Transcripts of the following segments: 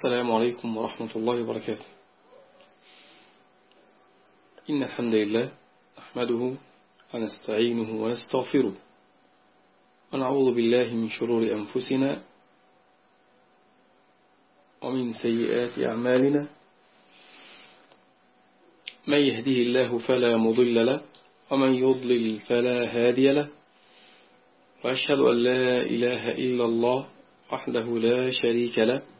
السلام عليكم ورحمة الله وبركاته. إن الحمد لله نحمده ونستعينه ونستغفره. ونعوذ بالله من شرور أنفسنا ومن سيئات أعمالنا. من يهده الله فلا مضل له ومن يضلل فلا هادي له. وأشهد أن لا إله إلا الله وحده لا شريك له.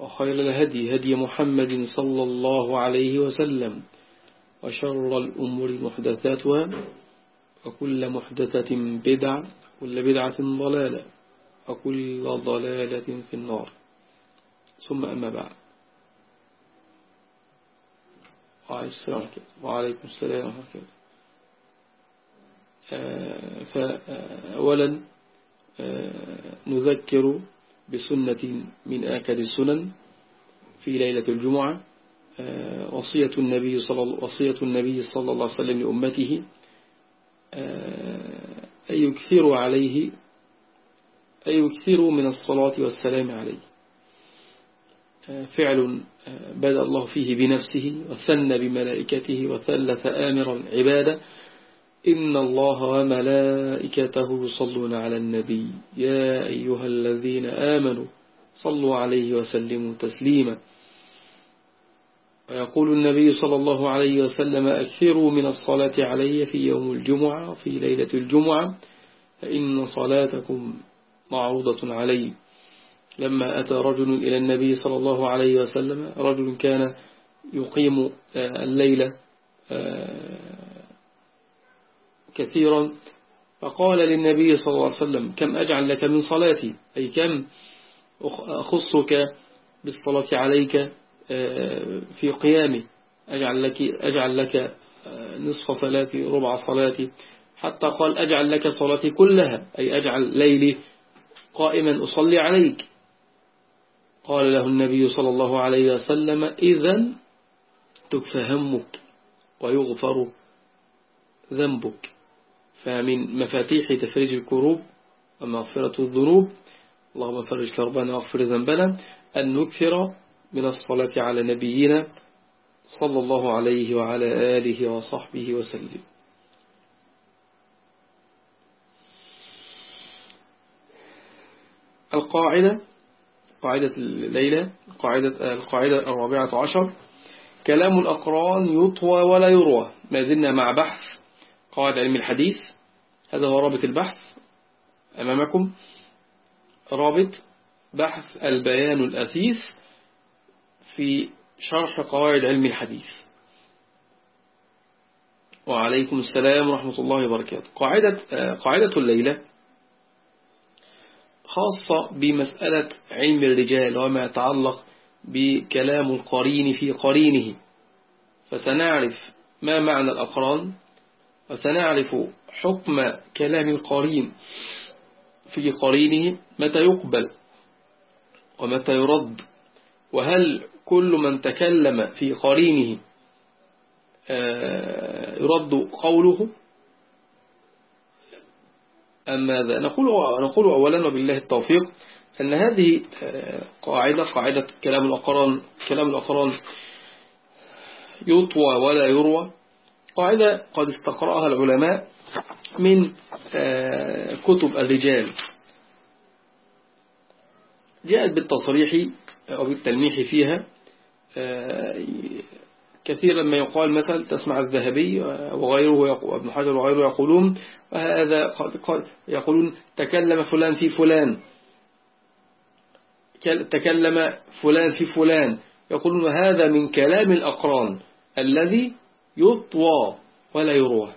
وخير الهدي هدي محمد صلى الله عليه وسلم وشر الأمور محدثاتها وكل محدثة بدعة وكل بدعة ضلالة وكل ضلالة في النار. ثم أما بعد. وعليكم السلام ورحمة الله فأولا نذكر بسنة من آكد السنن في ليلة الجمعة وصية النبي صلى وصية النبي صلى الله عليه وسلم لأمته أن يكثروا عليه أن يكثروا من الصلاة والسلام عليه. فعل بدأ الله فيه بنفسه وثنى بملائكته وثلث آمرا عباده إن الله وملائكته يصلون على النبي. يا أيها الذين آمنوا صلوا عليه وسلموا تسليما. ويقول النبي صلى الله عليه وسلم أكثروا من الصلاة علي في يوم الجمعة وفي ليلة الجمعة فإن صلاتكم معروضة علي لما أتى رجل إلى النبي صلى الله عليه وسلم رجل كان يقيم الليلة كثيرا فقال للنبي صلى الله عليه وسلم كم أجعل لك من صلاتي؟ أي كم أخصك بالصلاة عليك في قيامي؟ أجعل لك, أجعل لك نصف صلاتي ربع صلاتي. حتى قال أجعل لك صلاتي كلها أي أجعل ليلي قائما أصلي عليك. قال له النبي صلى الله عليه وسلم إذا تكفى همك ويغفر ذنبك. فمن مفاتيح تفريج الكروب ومغفرة الذنوب. اللهم فرج كربنا واغفر ذنبنا. أن نكثر من الصلاة على نبينا صلى الله عليه وعلى آله وصحبه وسلم. القاعدة قاعدة الليلة قاعدة القاعدة الرابعة عشر. كلام الأقران يطوى ولا يروى. ما زلنا مع بحث قواعد علم الحديث. هذا هو رابط البحث أمامكم. رابط بحث البيان الأثيث في شرح قواعد علم الحديث. وعليكم السلام ورحمة الله وبركاته. قاعدة, قاعدة الليلة خاصة بمسألة علم الرجال وما يتعلق بكلام القرين في قرينه. فسنعرف ما معنى الأقران. وسنعرف حكم كلام القرين في قرينه متى يقبل ومتى يرد. وهل كل من تكلم في قرينه يرد قوله؟ أم ماذا؟ نقول, نقول أولا وبالله التوفيق أن هذه قاعدة قاعدة كلام الأقران كلام الأقران يطوى ولا يروى. قاعدة قد استقرأها العلماء من كتب الرجال. جاءت بالتصريح أو بالتلميح فيها كثيرا ما يقال مثلا تسمع الذهبي وغيره وابن حجر وغيره يقولون وهذا يقولون تكلم فلان في فلان. تكلم فلان في فلان. يقولون هذا من كلام الأقران الذي يطوى ولا يروى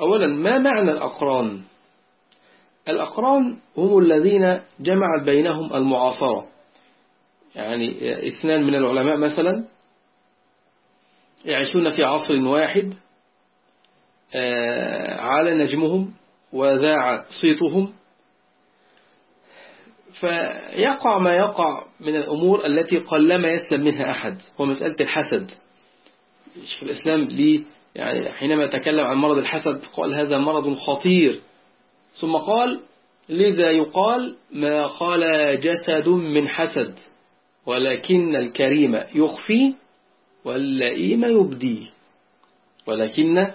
أولا ما معنى الأقران؟ الأقران هم الذين جمعت بينهم المعاصرة. يعني اثنان من العلماء مثلا يعيشون في عصر واحد آه، على نجمهم وذاع صيتهم. فيقع ما يقع من الأمور التي قلما يسلم منها أحد هو مسألة الحسد. شيخ الإسلام يعني حينما تكلم عن مرض الحسد قال هذا مرض خطير. ثم قال لذا يقال ما خلا جسد من حسد ولكن الكريم يخفي واللئيم يبدي. ولكن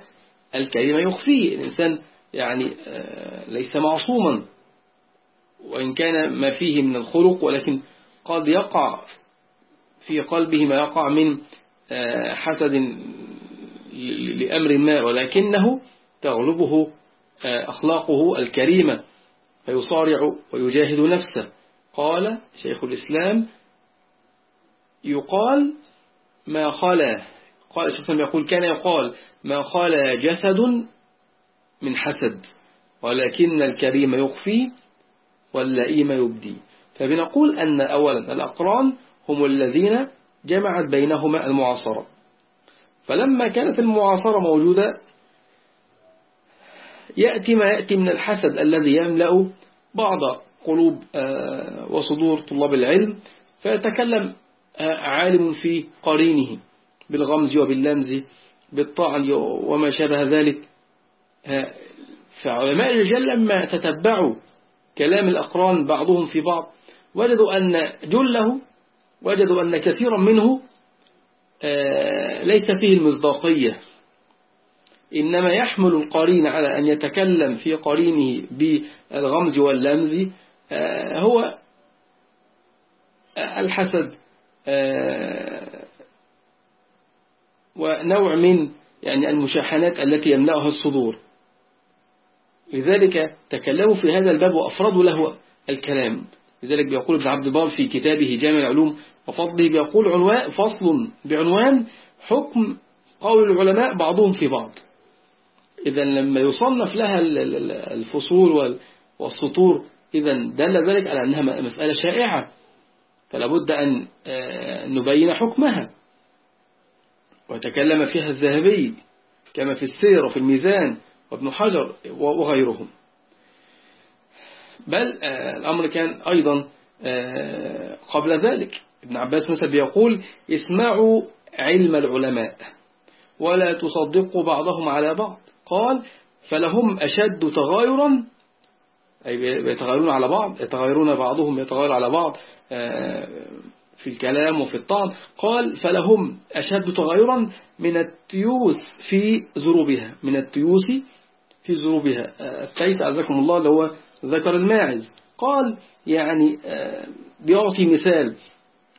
الكريم يخفي الإنسان يعني آه، ليس معصوما. وإن كان ما فيه من الخلق ولكن قد يقع في قلبه ما يقع من حسد لأمر ما ولكنه تغلبه آه، أخلاقه الكريمة فيصارع ويجاهد نفسه. قال شيخ الإسلام يقال ما خلا قال الإسلام يقول كان يقال ما خلا جسد من حسد ولكن الكريم يخفي واللئيم يبدي. فبنقول أن أولا الأقران هم الذين جمعت بينهما المعاصرة. فلما كانت المعاصرة موجودة يأتي ما يأتي من الحسد الذي يملأ بعض قلوب آه، وصدور طلاب العلم فيتكلم آه، عالم في قرينه بالغمز وباللمز بالطعن وما شابه ذلك. آه، فعلماء الرجال لما تتبعوا كلام الأقران بعضهم في بعض وجدوا أن جله وجدوا أن كثيرا منه آه، ليس فيه المصداقية. إنما يحمل القرين على أن يتكلم في قرينه بالغمز واللمز آه، هو الحسد آه، ونوع من يعني المشاحنات التي يملأها الصدور. لذلك تكلموا في هذا الباب وأفردوا له الكلام. لذلك بيقول ابن عبد البار في كتابه جامع العلوم وفضله بيقول عنوان فصل بعنوان حكم قول العلماء بعضهم في بعض. إذا لما يصنف لها الفصول والسطور إذا دل ذلك على أنها مسألة شائعة. فلا بد أن آه، نبين حكمها. وتكلم فيها الذهبي كما في السير وفي الميزان وابن حجر وغيرهم. بل آه، الأمر كان أيضا آه، قبل ذلك. ابن عباس مثلا بيقول اسمعوا علم العلماء ولا تصدقوا بعضهم على بعض. قال فلهم أشد تغايرا أي بيتغيرون على بعض يتغيرون بعضهم يتغير على بعض آه، في الكلام وفي الطعن. قال فلهم أشد تغيرا من التيوس في ذروبها من التيوس في ذروبها. آه، التيس أعزكم الله اللي هو ذكر الماعز. قال يعني آه، بيعطي مثال.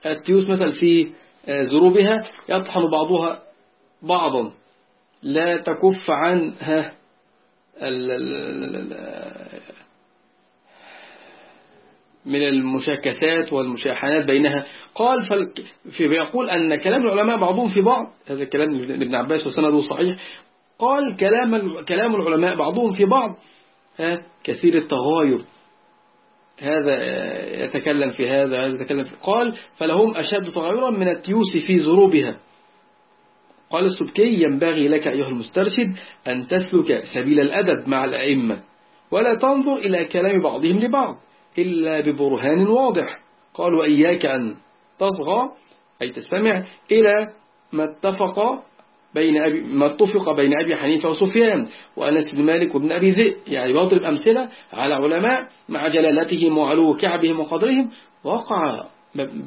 التيوس مثلا في ذروبها يطحن بعضها بعضا. لا تكف عنها من المشاكسات والمشاحنات بينها. قال في بيقول أن كلام العلماء بعضهم في بعض. هذا الكلام ابن عباس وسنده صحيح. قال كلام كلام العلماء بعضهم في بعض كثير التغاير. هذا يتكلم في هذا هذا يتكلم في قال فلهم أشد تغيرا من التيوس في ذروبها قال السبكي ينبغي لك أيها المسترشد أن تسلك سبيل الأدب مع الأئمة ولا تنظر إلى كلام بعضهم لبعض إلا ببرهان واضح. قال وإياك أن تصغى أي تستمع إلى ما اتفق بين أبي ما اتفق بين أبي حنيفة وسفيان وأنس بن مالك وابن أبي ذئب. يعني بضرب أمثلة على علماء مع جلالتهم وعلو كعبهم وقدرهم. وقع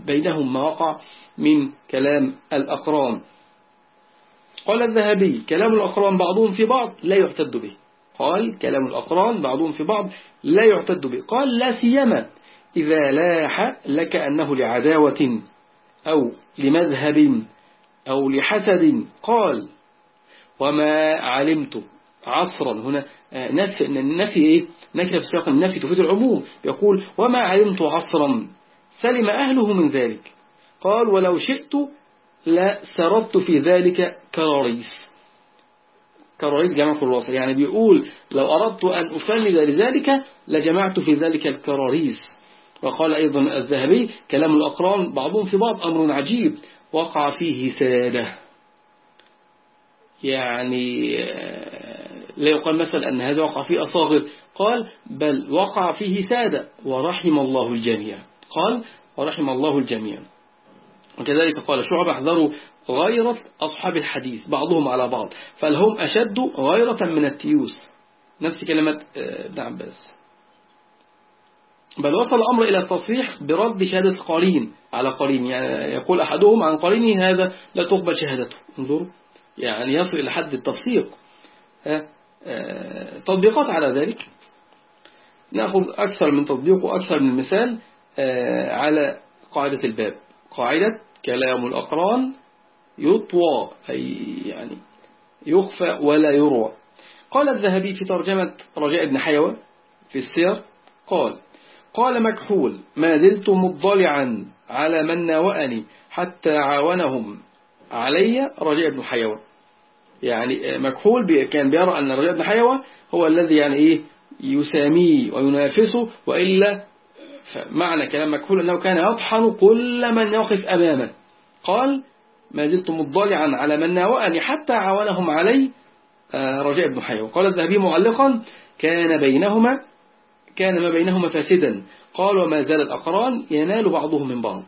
بينهم ما وقع من كلام الأقران. قال الذهبي كلام الأقران بعضهم في بعض لا يعتد به. قال كلام الأقران بعضهم في بعض لا يعتد به. قال لا سيما إذا لاح لك أنه لعداوة أو لمذهب أو لحسد قال وما علمت عصرا. هنا آه، نفي النفي إيه؟ نكرة في سياق النفي تفيد العموم. يقول وما علمت عصرا. سلم أهله من ذلك. قال ولو شئت لسردت في ذلك كراريس. كراريس جمع كراسة يعني بيقول لو أردت أن أفند لذلك لجمعت في ذلك الكراريس. وقال أيضا الذهبي كلام الأقران بعضهم في بعض أمر عجيب. وقع فيه سادة يعني آه، لا يقال مثلا أن هذا وقع فيه أصاغر. قال بل وقع فيه سادة. ورحم الله الجميع. قال ورحم الله الجميع. وكذلك قال شعب احذروا غيرة أصحاب الحديث بعضهم على بعض. فالهم أشد غيرة من التيوس؟ نفس كلمة آه، ابن عباس بل وصل الأمر إلى التصريح برد شهادة قرين على قرين يعني يقول أحدهم عن قرينه هذا لا تقبل شهادته. انظروا يعني يصل إلى حد التفسيق. آه، تطبيقات على ذلك. نأخذ أكثر من تطبيق وأكثر من مثال آه، على قاعدة الباب. قاعدة كلام الأقران يطوى أي يعني يخفى ولا يروى. قال الذهبي في ترجمة رجاء بن حيوة في السير قال قال مكحول ما زلت مضلعا على من ناوأني حتى عاونهم علي رجاء بن حيوة يعني مكحول كان بيرى أن رجاء بن حيوة هو الذي يعني إيه يساميه وينافسه وإلا معنى كلام مكحول أنه كان يطحن كل من يقف أمامه. قال ما زلت مضلعا على من ناوأني حتى عاونهم علي آه، رجاء بن حيوة قال الذهبي معلقا كان بينهما كان ما بينهما فاسدا. قال وما زال الأقران ينال بعضهم من بعض.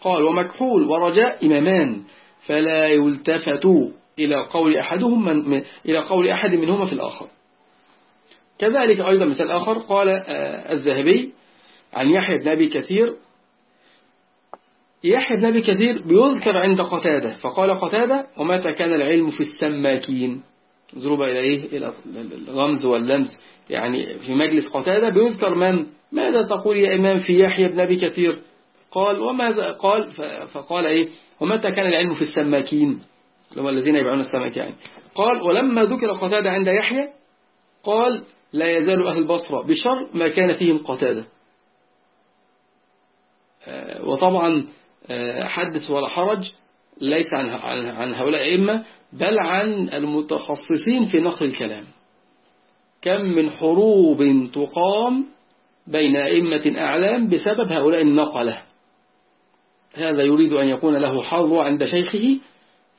قال ومكحول ورجاء إمامان. فلا يلتفتوا إلى قول أحدهم من إلى قول أحد منهما في الآخر. كذلك أيضا مثال آخر. قال آه، الذهبي عن يحيى بن أبي كثير. يحيى بن أبي كثير بيذكر عند قتادة. فقال قتادة ومتى كان العلم في السماكين؟ ضرب إلى الغمز واللمز. يعني في مجلس قتادة بيذكر من؟ ماذا تقول يا إمام في يحيى بن أبي كثير؟ قال وماذا قال فقال إيه؟ ومتى كان العلم في السماكين؟ اللي الذين يبيعون السمك يعني. قال ولما ذكر قتادة عند يحيى؟ قال لا يزال أهل البصرة بشر ما كان فيهم قتادة. آه، وطبعا آه، حدث ولا حرج ليس عن عن هؤلاء الأئمة. بل عن المتخصصين في نقل الكلام. كم من حروب تقام بين أئمة أعلام بسبب هؤلاء النقلة. هذا يريد أن يكون له حظ عند شيخه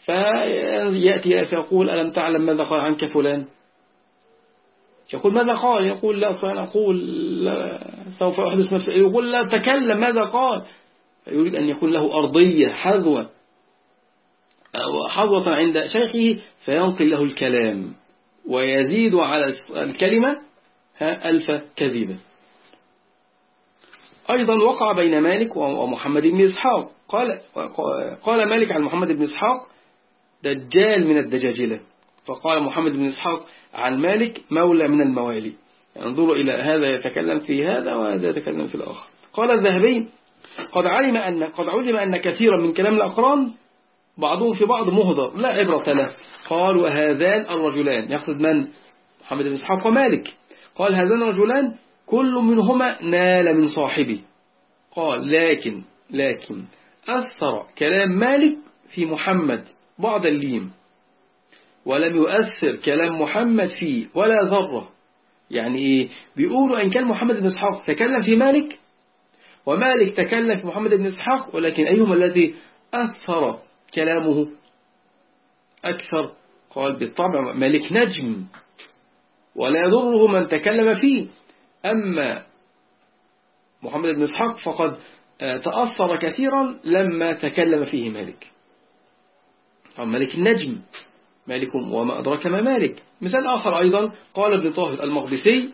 فيأتي فيقول ألم تعلم ماذا قال عنك فلان؟ يقول ماذا قال؟ يقول لا أصلا أقول لا سوف أحدث نفسي. يقول لا تكلم ماذا قال؟ يريد أن يكون له أرضية حذوة حظوة عند شيخه فينقل له الكلام ويزيد على الكلمة ألف كذبة أيضا وقع بين مالك ومحمد بن إسحاق. قال, قال مالك عن محمد بن إسحاق دجال من الدجاجلة. فقال محمد بن إسحاق عن مالك مولى من الموالي. انظروا إلى هذا يتكلم في هذا وهذا يتكلم في الآخر. قال الذهبي قد علم أن قد علم أن كثيرا من كلام الأقران بعضهم في بعض مهدر لا عبرة له. قال وهذان الرجلان. يقصد من؟ محمد بن إسحاق ومالك. قال هذان الرجلان كل منهما نال من صاحبه قال لكن لكن أثر كلام مالك في محمد بعض الليم. ولم يؤثر كلام محمد فيه ولا ذرة. يعني إيه؟ بيقولوا إن كان محمد بن إسحاق تكلم في مالك ومالك تكلم في محمد بن إسحاق ولكن أيهما الذي أثر كلامه أكثر. قال بالطبع مالك نجم ولا يضره من تكلم فيه. أما محمد بن إسحاق فقد آه، تأثر كثيرا لما تكلم فيه مالك مالك النجم مالك وما أدرك ما مالك. مثال آخر أيضا قال ابن طاهر المقدسي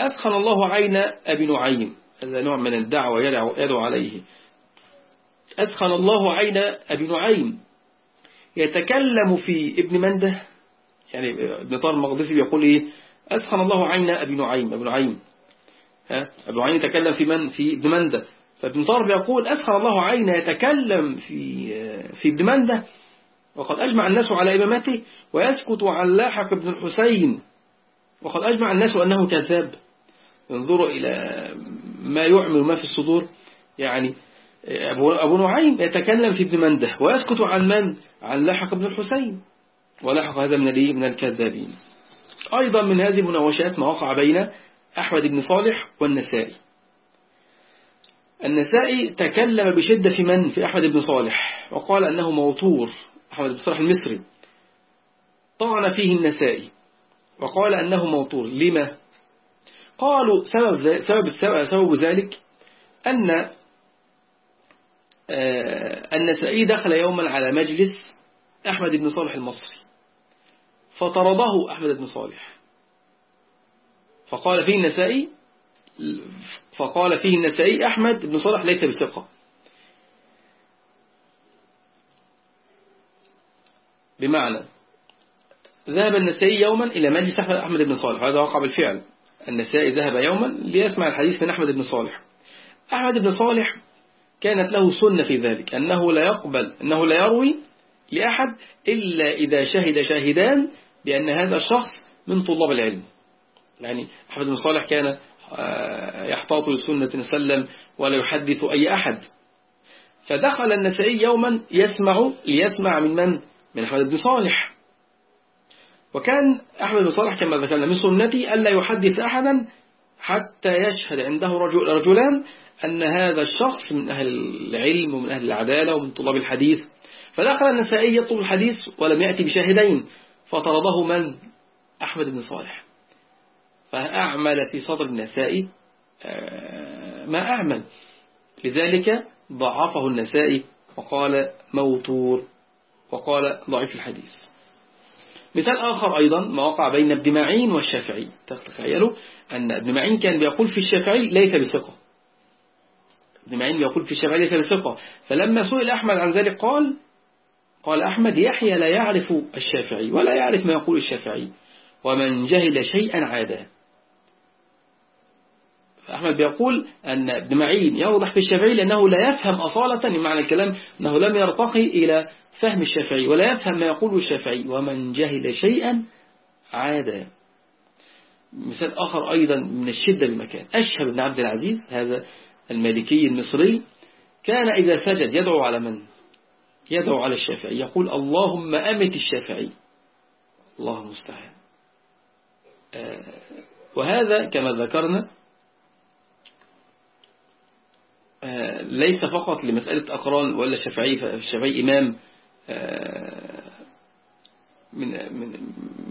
أسخن الله عين أبي نعيم هذا نوع من الدعوة يدعو عليه. أسخن الله عين أبي نعيم. يتكلم في ابن مندة يعني ابن طاهر المقدسي بيقول إيه؟ أسخن الله عين أبي نعيم أبي نعيم. ها؟ أبي نعيم يتكلم في من؟ في ابن مندة. فابن طارب يقول أسخر الله عين يتكلم في في ابن مندة وقد أجمع الناس على إمامته ويسكت عن لاحق بن الحسين. وقد أجمع الناس أنه كذاب. انظروا إلى ما يعمل ما في الصدور. يعني أبو نعيم يتكلم في ابن مندة ويسكت عن من؟ عن لاحق بن الحسين ولاحق هذا من من الكذابين أيضا من هذه المناوشات ما وقع بين أحمد بن صالح والنسائي النسائي تكلم بشدة في من؟ في أحمد بن صالح وقال أنه موتور أحمد بن صالح المصري طعن فيه النسائي وقال أنه موتور لما؟ قالوا سبب, سبب, سبب ذلك أن النسائي دخل يوما على مجلس أحمد بن صالح المصري فطرده أحمد بن صالح. فقال فيه النسائي فقال فيه النسائي أحمد بن صالح ليس بثقة. بمعنى ذهب النسائي يوما إلى مجلس أحمد بن صالح هذا وقع بالفعل. النسائي ذهب يوما ليسمع الحديث من أحمد بن صالح. أحمد بن صالح كانت له سنة في ذلك أنه لا يقبل أنه لا يروي لأحد إلا إذا شهد شاهدان بأن هذا الشخص من طلاب العلم. يعني أحمد بن صالح كان آه، يحتاط لسنة سلم ولا يحدث أي أحد. فدخل النسائي يوما يسمع ليسمع من من؟ من أحمد بن صالح. وكان أحمد بن صالح كما ذكرنا من سنتي ألا يحدث أحدا حتى يشهد عنده رجل رجلان أن هذا الشخص من أهل العلم ومن أهل العدالة ومن طلاب الحديث. فدخل النسائي يطلب الحديث ولم يأتي بشاهدين فطرده من؟ أحمد بن صالح. فأعمل في صدر النسائي آه، ما أعمل. لذلك ضعفه النسائي وقال موتور وقال ضعيف الحديث. مثال آخر أيضا ما وقع بين ابن معين والشافعي. تخيلوا أن ابن معين كان بيقول في الشافعي ليس بثقة. ابن معين بيقول في الشافعي ليس بثقة فلما سئل أحمد عن ذلك قال قال أحمد يحيى لا يعرف الشافعي ولا يعرف ما يقول الشافعي ومن جهل شيئا عاده. أحمد بيقول أن ابن معين يوضح في الشافعي لأنه لا يفهم أصالة معنى الكلام أنه لم يرتقي إلى فهم الشافعي ولا يفهم ما يقوله الشافعي ومن جهل شيئا عاد مثال آخر أيضا من الشدة بمكان أشهب بن عبد العزيز هذا المالكي المصري كان إذا سجد يدعو على من؟ يدعو على الشافعي. يقول اللهم أمت الشافعي. الله المستعان. آه، وهذا كما ذكرنا آه، ليس فقط لمسألة أقران ولا شافعي فالشافعي إمام آه، من من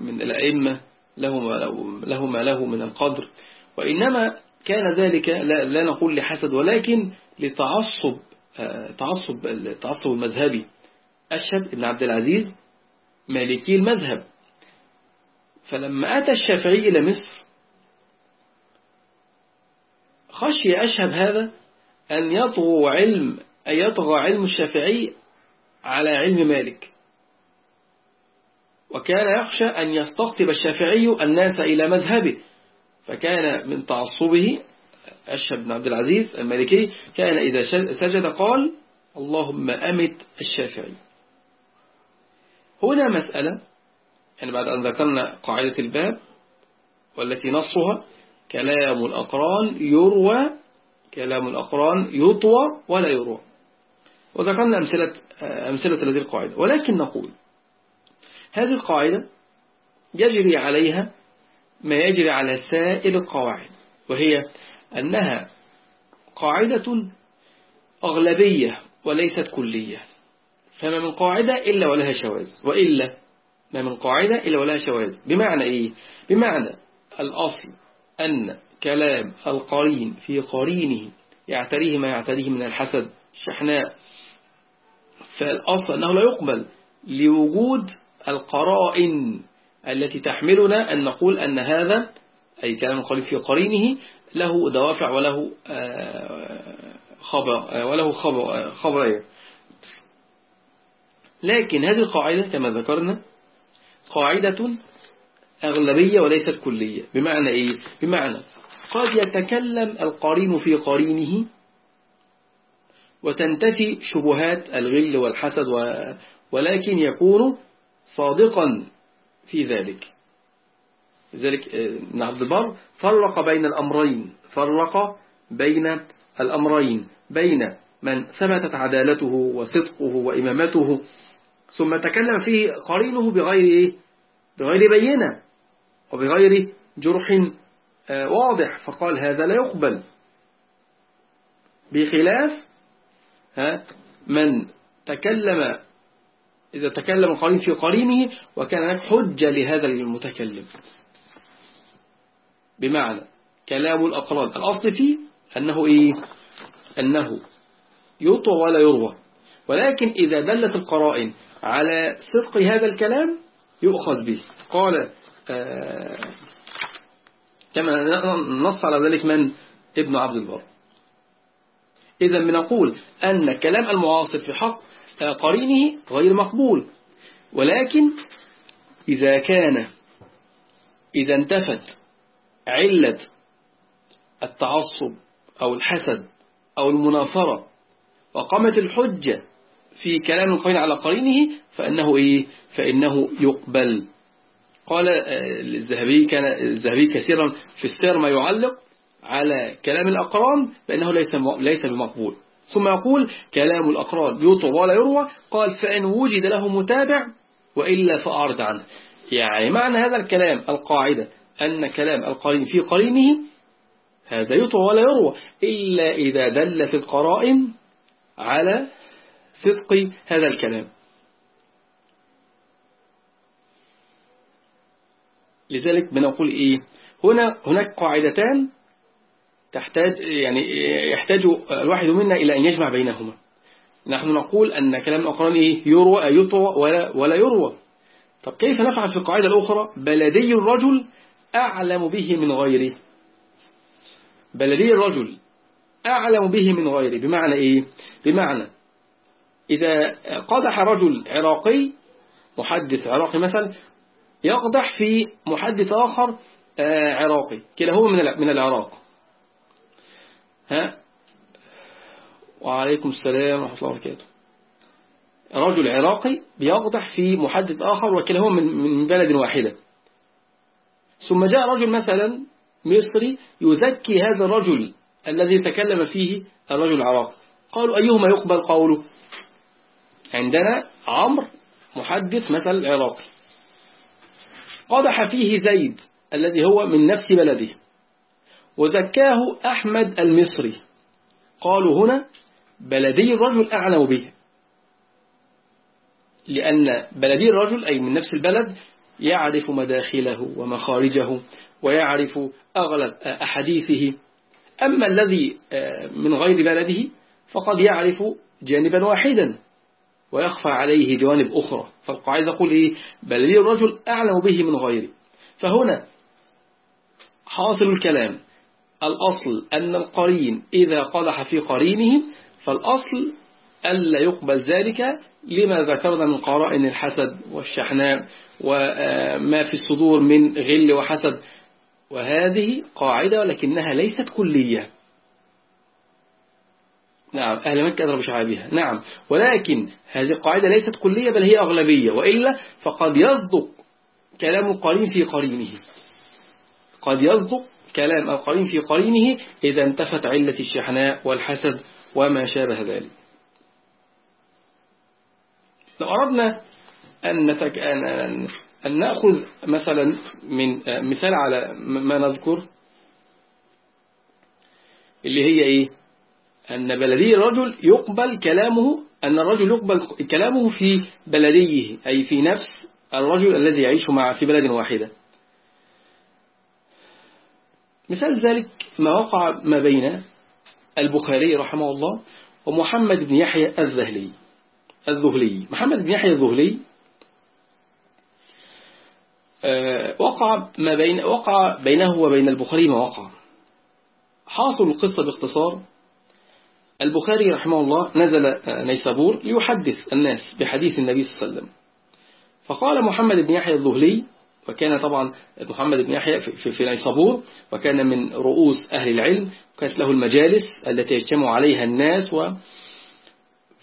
من الأئمة له ما له ما له من القدر. وإنما كان ذلك لا, لا نقول لحسد ولكن لتعصب آه، تعصب التعصب المذهبي أشهب بن عبد العزيز مالكي المذهب. فلما أتى الشافعي إلى مصر خشي أشهب هذا أن يطغى علم أن يطغى علم الشافعي على علم مالك. وكان يخشى أن يستقطب الشافعي الناس إلى مذهبه. فكان من تعصبه أشهب بن عبد العزيز المالكي كان إذا سجد قال اللهم أمت الشافعي. هنا مسألة يعني بعد أن ذكرنا قاعدة الباب والتي نصها كلام الأقران يروى كلام الأقران يطوى ولا يروى. وذكرنا أمثلة, أمثلة هذه القاعدة. ولكن نقول هذه القاعدة يجري عليها ما يجري على سائر القواعد وهي أنها قاعدة أغلبية وليست كلية. فما من قاعدة إلا ولها شواذ وإلا ما من قاعدة إلا ولها شواذ. بمعنى إيه؟ بمعنى الأصل أن كلام القرين في قرينه يعتريه ما يعتريه من الحسد الشحناء فالأصل أنه لا يقبل لوجود القرائن التي تحملنا أن نقول أن هذا أي كلام القرين في قرينه له دوافع وله آه، خبر آه، وله خبر آه، خبرية لكن هذه القاعدة كما ذكرنا قاعدة أغلبية وليست كلية بمعنى إيه؟ بمعنى قد يتكلم القرين في قرينه وتنتفي شبهات الغل والحسد ولكن يكون صادقا في ذلك. لذلك آه، ابن عبد البر فرق بين الأمرين فرق بين الأمرين بين من ثبتت عدالته وصدقه وإمامته ثم تكلم فيه قرينه بغير إيه؟ بغير بينة وبغير جرح آه، واضح. فقال هذا لا يقبل. بخلاف من تكلم إذا تكلم قرين في قرينه وكان هناك حجة لهذا المتكلم. بمعنى كلام الأقران. الأصل فيه أنه إيه؟ أنه يطوى ولا يروى. ولكن إذا دلت القرائن على صدق هذا الكلام يؤخذ به. قال آه كما نص على ذلك من؟ ابن عبد البر. إذا بنقول أن كلام المعاصر في حق قرينه غير مقبول. ولكن إذا كان إذا انتفت علة التعصب أو الحسد أو المنافرة وقامت الحجة في كلام القرين على قرينه فإنه إيه؟ فإنه يقبل. قال آه، الذهبي كان الذهبي كثيرا في السير ما يعلق على كلام الأقران فإنه ليس ليس بمقبول. ثم يقول كلام الأقران. يطر ولا يروى. قال فإن وجد له متابع وإلا فأعرض عنه. يعني معنى هذا الكلام القاعدة أن كلام القرين في قرينه هذا يطوى ولا يروى. إلا إذا دلت القرائن على صدق هذا الكلام. لذلك بنقول إيه؟ هنا هناك قاعدتان تحتاج يعني يحتاج الواحد منا إلى أن يجمع بينهما. نحن نقول أن كلام الأقران إيه؟ يروى يطوى ولا, ولا يروى. طب كيف نفعل في القاعدة الأخرى؟ بلدي الرجل أعلم به من غيره بلدي الرجل أعلم به من غيره بمعنى إيه؟ بمعنى إذا قدح رجل عراقي محدث عراقي مثلا يقدح في محدث آخر آه، عراقي. كلاهما من العراق. ها؟ وعليكم السلام ورحمة الله وبركاته. رجل عراقي بيقدح في محدث آخر وكلاهما من بلد واحدة. ثم جاء رجل مثلا مصري يزكي هذا الرجل الذي تكلم فيه الرجل العراقي. قالوا أيهما يقبل؟ قوله عندنا عمرو محدث مثل عراقي. قدح فيه زيد الذي هو من نفس بلده. وزكاه أحمد المصري. قالوا هنا بلدي الرجل أعلم به. لأن بلدي الرجل أي من نفس البلد يعرف مداخله ومخارجه ويعرف أغلب أحاديثه. أما الذي آه، من غير بلده فقد يعرف جانبا واحدا ويخفى عليه جوانب أخرى. فالقاعدة يقول إيه؟ بل الرجل أعلم به من غيره فهنا حاصل الكلام. الأصل أن القرين إذا قدح في قرينه فالأصل ألا يقبل ذلك لما ذكرنا من قرائن الحسد والشحناء وما في الصدور من غل وحسد. وهذه قاعدة ولكنها ليست كلية. نعم أهل مكة أدرى بشعابها نعم ولكن هذه القاعدة ليست كلية بل هي أغلبية. وإلا فقد يصدق كلام القرين في قرينه. قد يصدق كلام القرين في قرينه إذا انتفت علة الشحناء والحسد وما شابه ذلك. لو أردنا أن, نتك... أن... أن نأخذ مثلا من مثال على ما نذكر اللي هي إيه؟ أن بلدي الرجل يقبل كلامه أن الرجل يقبل كلامه في بلديه أي في نفس الرجل الذي يعيش مع في بلد واحدة. مثال ذلك ما وقع ما بين البخاري رحمه الله ومحمد بن يحيى الذهلي الذهلي. محمد بن يحيى الذهلي آه، وقع ما بين وقع بينه وبين البخاري ما وقع. حاصل القصة باختصار. البخاري رحمه الله نزل آه، نيسابور ليحدث الناس بحديث النبي صلى الله عليه وسلم. فقال محمد بن يحيى الذهلي وكان طبعا محمد بن يحيى في, نيسابور وكان من رؤوس أهل العلم كانت له المجالس التي يجتمع عليها الناس و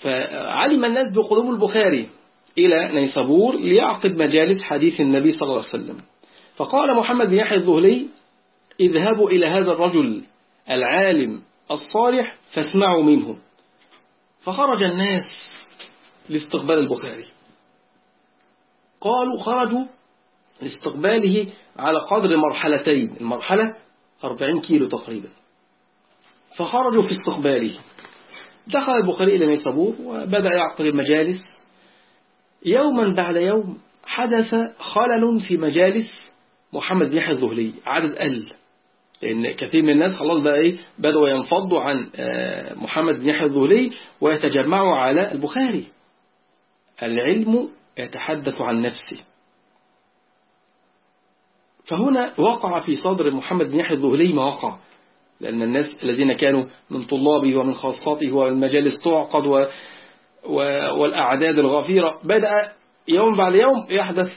فعلم الناس بقدوم البخاري إلى نيسابور ليعقد مجالس حديث النبي صلى الله عليه وسلم. فقال محمد بن يحيى الظهلي اذهبوا إلى هذا الرجل العالم الصالح فاسمعوا منه. فخرج الناس لاستقبال البخاري. قالوا خرجوا لاستقباله على قدر مرحلتين. المرحلة 40 كيلو تقريبا. فخرجوا في استقباله. دخل البخاري إلى نيسابور وبدأ يعقد المجالس. يوما بعد يوم حدث خلل في مجالس محمد بن يحيى الذهلي عدد قل لأن كثير من الناس خلاص بقى إيه بدأوا ينفضوا عن آه، محمد بن يحيى الذهلي ويتجمعوا على البخاري. العلم يتحدث عن نفسه. فهنا وقع في صدر محمد بن يحيى الذهلي ما وقع لأن الناس الذين كانوا من طلابه ومن خاصته والمجالس تعقد و والأعداد الغفيرة بدأ يوم بعد يوم يحدث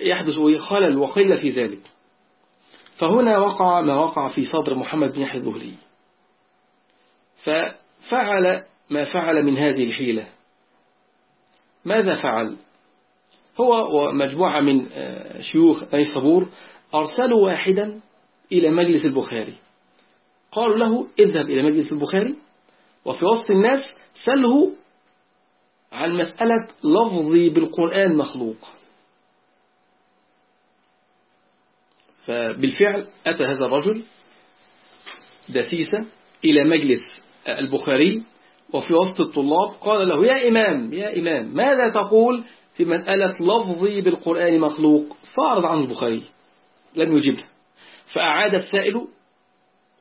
يحدث خلل وقلة في ذلك. فهنا وقع ما وقع في صدر محمد بن يحيى الذهلي. ففعل ما فعل من هذه الحيلة. ماذا فعل؟ هو ومجموعة من شيوخ نيسابور أرسلوا واحدا إلى مجلس البخاري. قالوا له اذهب إلى مجلس البخاري. وفي وسط الناس سله عن مسألة لفظي بالقرآن مخلوق. فبالفعل أتى هذا الرجل دسيسة إلى مجلس البخاري. وفي وسط الطلاب قال له يا إمام يا إمام ماذا تقول في مسألة لفظي بالقرآن مخلوق؟ فأعرض عنه البخاري. لم يجبه فأعاد السائل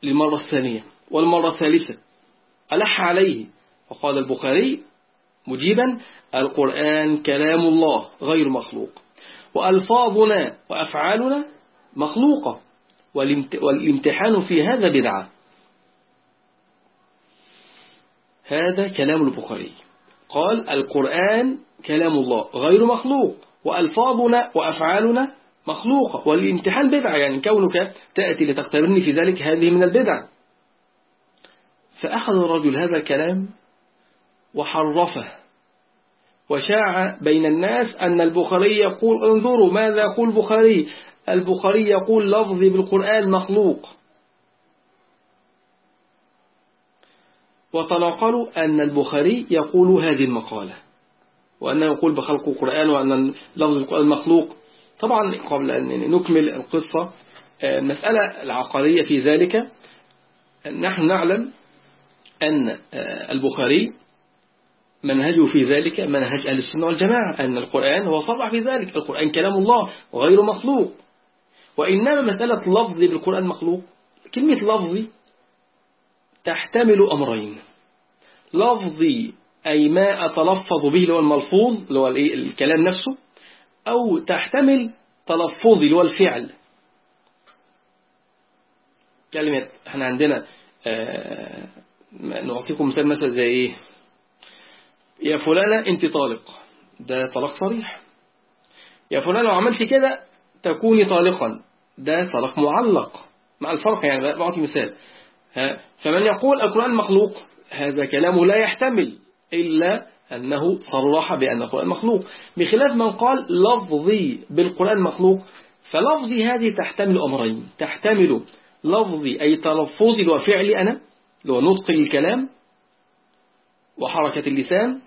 للمرة الثانية والمرة الثالثة. ألح عليه فقال البخاري مجيبا القرآن كلام الله غير مخلوق. وألفاظنا وأفعالنا مخلوقة. والامتحان في هذا بدعة. هذا كلام البخاري. قال القرآن كلام الله غير مخلوق. وألفاظنا وأفعالنا مخلوقة والامتحان بدعة يعني كونك تأتي لتختبرني في ذلك هذه من البدع. فأخذ الرجل هذا الكلام وحرفه وشاع بين الناس أن البخاري يقول انظروا ماذا يقول البخاري. البخاري يقول لفظي بالقرآن مخلوق. وتناقلوا أن البخاري يقول هذه المقالة وأنه يقول بخلق القرآن وأن لفظ القرآن مخلوق. طبعا قبل أن نكمل القصة المسألة العقلية في ذلك نحن نعلم أن البخاري منهجه في ذلك منهج أهل السنة والجماعة أن القرآن هو صرح في ذلك القرآن كلام الله وغير مخلوق. وإنما مسألة لفظي بالقرآن مخلوق كلمة لفظي تحتمل أمرين. لفظي أي ما أتلفظ به اللي هو الملفوظ اللي هو الكلام نفسه أو تحتمل تلفظي اللي هو الفعل. كلمة إحنا عندنا آه نعطيكم مثال مثلا زي إيه؟ يا فلانة أنت طالق. ده طلاق صريح. يا فلانة لو عملت كده تكوني طالقا. ده طلاق معلق. مع الفرق يعني بعطي مثال. فمن يقول القرآن مخلوق هذا كلامه لا يحتمل إلا أنه صرح بأن القرآن مخلوق. بخلاف من قال لفظي بالقرآن مخلوق فلفظي هذه تحتمل أمرين. تحتمل لفظي أي تلفظي وفعلي أنا لو نطق الكلام وحركة اللسان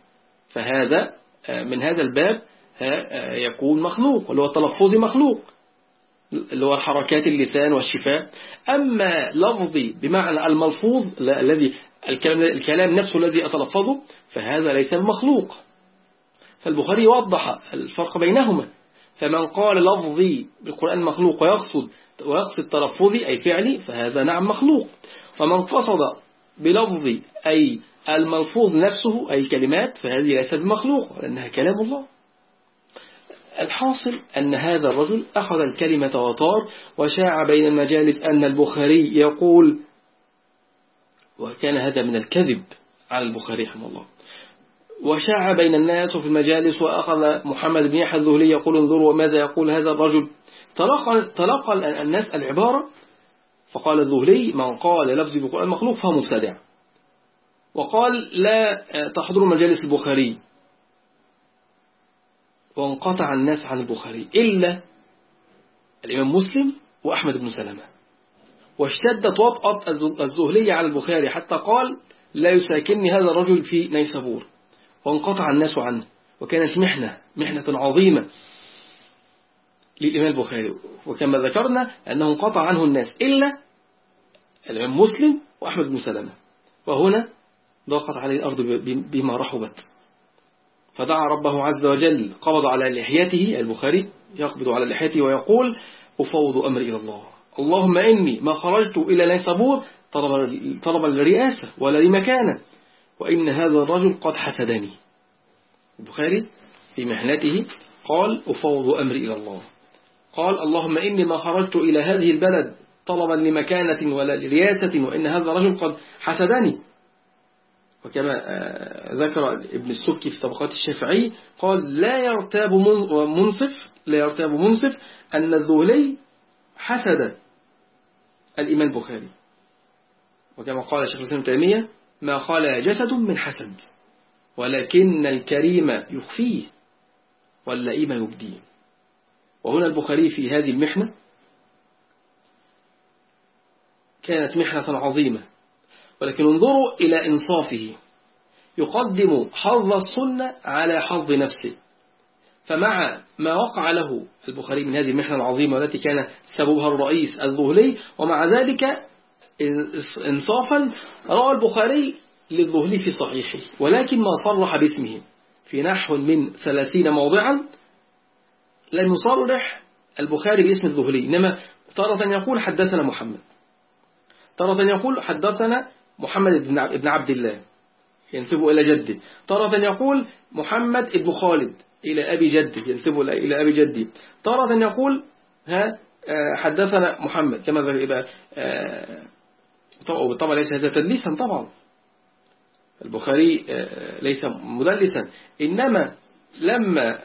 فهذا آه، من هذا الباب آه، يكون مخلوق اللي هو التلفظ مخلوق اللي هو حركات اللسان والشفاء. أما لفظي بمعنى الملفوظ الذي الكلام, الكلام نفسه الذي أتلفظه فهذا ليس المخلوق فالبخاري يوضح الفرق بينهما. فمن قال لفظي بالقرآن مخلوق ويقصد ويقصد تلفظي أي فعلي فهذا نعم مخلوق. ومن قصد بلفظي أي الملفوظ نفسه أي الكلمات فهذه ليست بمخلوق لأنها كلام الله. الحاصل أن هذا الرجل أخذ الكلمة وطار وشاع بين المجالس أن البخاري يقول وكان هذا من الكذب على البخاري رحمه الله. وشاع بين الناس في المجالس وأخذ محمد بن يحيى الذهلي يقول انظروا ماذا يقول هذا الرجل. تلقى, تلقى الناس العبارة فقال الذهلي من قال لفظي بقرآن مخلوق فهو مبتدع. وقال لا تحضروا مجالس البخاري. وانقطع الناس عن البخاري إلا الإمام مسلم وأحمد بن سلمة. واشتدت وطأة الزهلية على البخاري حتى قال لا يساكنني هذا الرجل في نيسابور. وانقطع الناس عنه. وكانت محنة محنة عظيمة للإمام البخاري. وكما ذكرنا أنه انقطع عنه الناس إلا الإمام مسلم وأحمد بن سلمة. وهنا ضاقت عليه الأرض بما رحبت. فدعا ربه عز وجل قبض على لحيته البخاري يقبض على لحيته ويقول أفوض أمري إلى الله. اللهم إني ما خرجت إلى نيسابور طلب, الرئاسة ولا لمكانة. وإن هذا الرجل قد حسدني. البخاري في مهنته قال أفوض أمري إلى الله. قال اللهم إني ما خرجت إلى هذه البلد طلبا لمكانة ولا لرياسة وإن هذا الرجل قد حسدني. وكما آه، ذكر ابن السبكي في طبقات الشافعي قال لا يرتاب منصف لا يرتاب منصف أن الذهلي حسد. الإمام البخاري. وكما قال شيخ الإسلام تيمية ما خلا جسد من حسد ولكن الكريم يخفيه واللئيم يبديه. وهنا البخاري في هذه المحنة كانت محنة عظيمة ولكن انظروا إلى إنصافه يقدم حظ السنة على حظ نفسه. فمع ما وقع له البخاري من هذه المحنة العظيمة التي كان سببها الرئيس الظهلي ومع ذلك إنصافا روى البخاري للظهلي في صحيحه ولكن ما صرح باسمه. في نحو من ثلاثين موضعا لم يصرح البخاري باسم الظهلي إنما تارة يقول حدثنا محمد. تارة يقول حدثنا محمد بن عبد الله. ينسبه إلى جده. تارة يقول محمد بن خالد. إلى أبي جده ينسبه إلى أبي جدي. تارة يقول ها آه، حدثنا محمد كما يبقى آه، طبعا ليس هذا تدليسا طبعا. البخاري آه، ليس مدلسا. إنما لما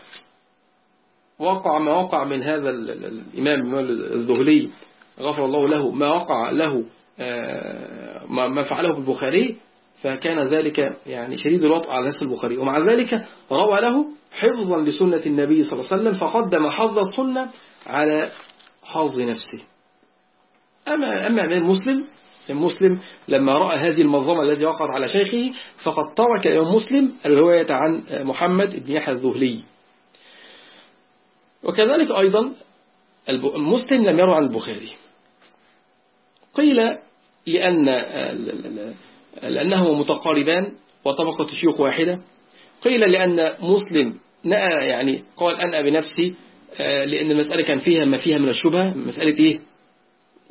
وقع ما وقع من هذا الإمام الذهلي غفر الله له ما وقع له ما فعله البخاري فكان ذلك يعني شديد الوطء على نفس البخاري. ومع ذلك روى له حفظا لسنة النبي صلى الله عليه وسلم فقدم حظ السنة على حظ نفسه. أما أما المسلم المسلم لما رأى هذه المنظمة التي وقعت على شيخه فقد ترك الإمام مسلم الرواية عن محمد بن يحيى الذهلي. وكذلك أيضا المسلم لم يروى عن البخاري. قيل لأن لأنهما متقاربان وطبقة الشيوخ واحدة قيل لأن مسلم نأى يعني قال أنا بنفسي آه، لأن المسألة كان فيها ما فيها من الشبهة مسألة إيه؟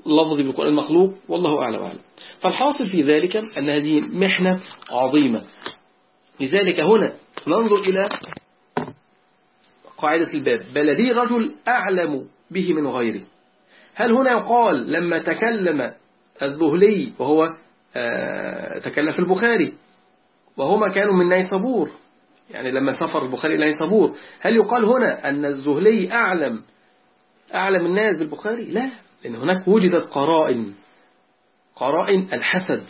لفظ بالقرآن المخلوق والله أعلم وأعلم. فالحاصل في ذلك أن هذه محنة عظيمة. لذلك هنا ننظر إلى قاعدة الباب. بلدي رجل أعلم به من غيره. هل هنا يقال لما تكلم الذهلي وهو آه، تكلم في البخاري وهما كانوا من نيسابور يعني لما سافر البخاري إلى نيسابور هل يقال هنا أن الزهلي أعلم أعلم الناس بالبخاري؟ لا لأن هناك وجدت قرائن قرائن الحسد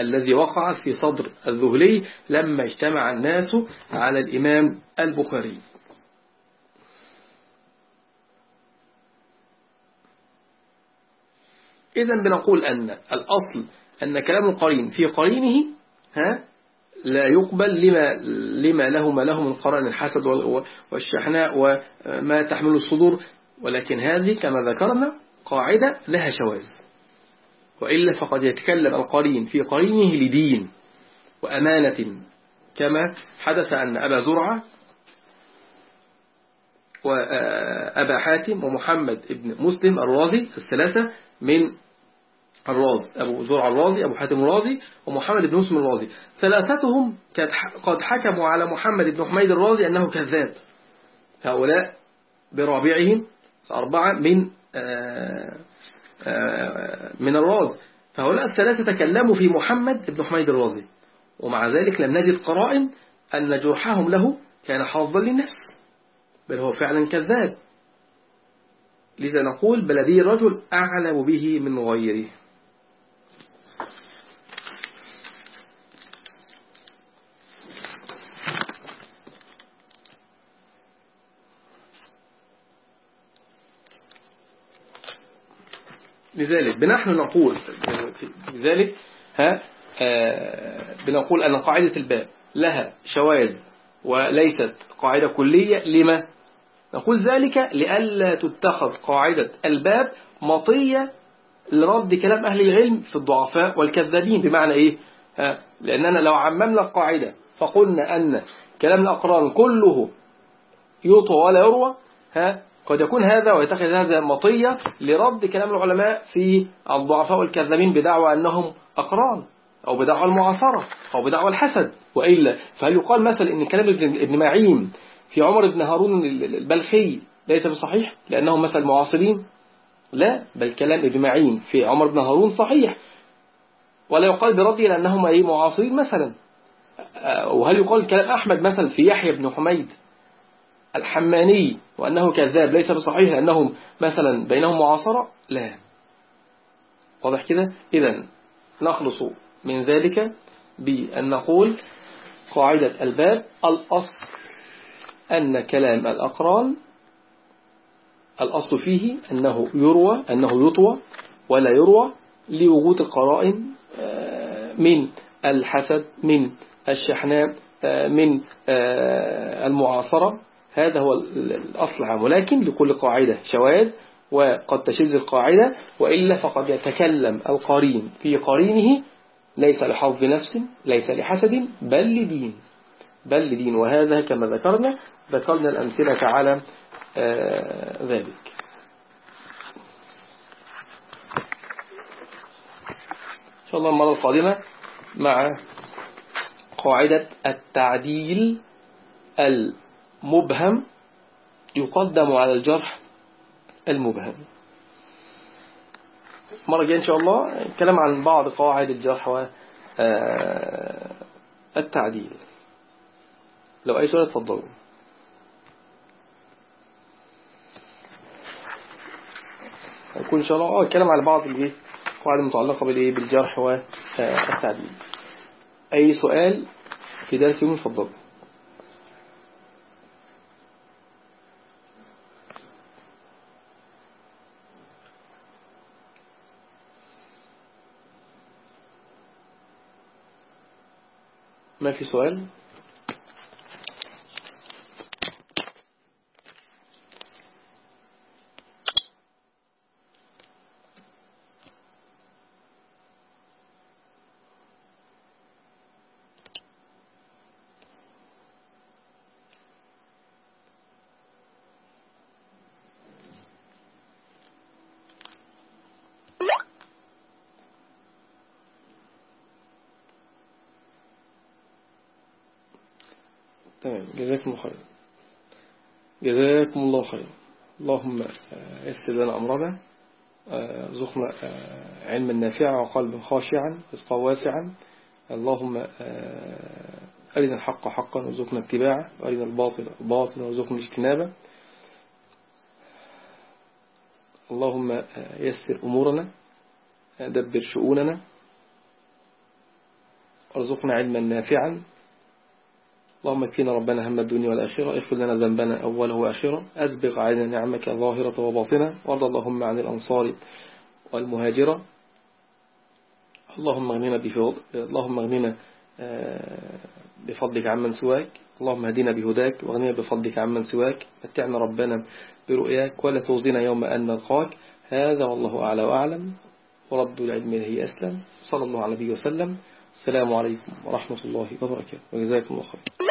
الذي وقع في صدر الذهلي لما اجتمع الناس على الإمام البخاري. إذا بنقول أن الأصل أن كلام القرين في قرينه ها لا يقبل لما, لما له ما له من قرائن الحسد والشحناء وما تحمل الصدور. ولكن هذه كما ذكرنا قاعدة لها شواذ. وإلا فقد يتكلم القرين في قرينه لدين وأمانة كما حدث أن أبا زرعة وأبا حاتم ومحمد بن مسلم الرازي الثلاثة من الرازي أبو زرع الرازي أبو حاتم الرازي ومحمد بن مسلم الرازي. ثلاثتهم قد حكموا على محمد بن حميد الرازي أنه كذاب. هؤلاء برابعهم أربعة من آه، آه، من الراز فهؤلاء الثلاثة تكلموا في محمد بن حميد الرازي. ومع ذلك لم نجد قرائن أن جرحهم له كان حافظا للنفس. بل هو فعلا كذاب. لذا نقول بلدي رجل أعلم به من غيره. لذلك بنحن نقول لذلك ها آه بنقول أن قاعدة الباب لها شواذ وليست قاعدة كلية لما؟ نقول ذلك لألا تتخذ قاعدة الباب مطية لرد كلام أهل العلم في الضعفاء والكذابين بمعنى إيه؟ ها لأننا لو عممنا القاعدة فقلنا أن كلام الأقران كله يطوى ولا يروى ها قد يكون هذا ويتخذ هذا مطية لرد كلام العلماء في الضعفاء والكذابين بدعوى أنهم أقران أو بدعوى المعاصرة أو بدعوى الحسد وإلا. فهل يقال مثلا إن كلام ابن معين في عمر بن هارون البلخي ليس بصحيح؟ لأنهم مثل معاصرين لا بل كلام ابن معين في عمر بن هارون صحيح. ولا يقال برده لأنهم أي معاصرين مثلا. وهل يقال كلام أحمد مثلا في يحيى بن حميد؟ الحماني وأنه كذاب ليس بصحيح لأنهم مثلا بينهم معاصرة؟ لا. واضح كده؟ إذا نخلص من ذلك بأن نقول قاعدة الباب الأصل أن كلام الأقران الأصل فيه أنه يروى أنه يطوى ولا يروى لوجود القرائن آه، من الحسد من الشحناء آه، من آه، المعاصرة. هذا هو الأصل العام. ولكن لكل قاعدة شواذ وقد تشذ القاعدة وإلا فقد يتكلم القرين. في قرينه ليس لحظ نفس ليس لحسد بل لدين. بل لدين. وهذا كما ذكرنا ذكرنا الأمثلة على آه، ذلك. إن شاء الله المرة القادمة مع قاعدة التعديل المبهم يقدم على الجرح المبهم. مرة جاية إن شاء الله الكلام عن بعض قواعد الجرح والتعديل آه، لو أي سؤال تفضلوا. يكون إن شاء الله الكلام على بعض الإيه؟ القواعد المتعلقة بالإيه؟ بالجرح والتعديل أي سؤال في درس يوم تفضلوا. ما في سؤال تمام. جزاكم خير. جزاكم الله خير. اللهم آه، يسر لنا أمرنا. آه، ارزقنا آه، علما نافعا وقلبا خاشعا رزقا واسعا. اللهم أرنا الحق حقا وارزقنا اتباعه. وأرنا الباطل باطلا وارزقنا اجتنابه. اللهم يسر أمورنا. دبر شؤوننا. وارزقنا علما نافعا. اللهم اكفينا ربنا هم الدنيا والآخرة اغفر لنا ذنبنا أوله وآخرة أسبغ علينا نعمك ظاهرة وباطنة وارض اللهم عن الأنصار والمهاجرة. اللهم اغننا بفضل اللهم اغننا آه، بفضلك عمن سواك. اللهم هدينا بهداك واغننا بفضلك عمن سواك. متعنا ربنا برؤياك ولا توزنا يوم أن نلقاك. هذا والله أعلى وأعلم ورد العلم هي أسلم. صلى الله عليه وسلم. السلام عليكم ورحمة الله وبركاته. وجزاكم الله خير.